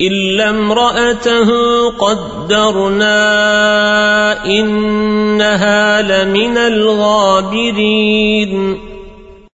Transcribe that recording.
إلا امرأته قدرنا إنها لمن الغابرين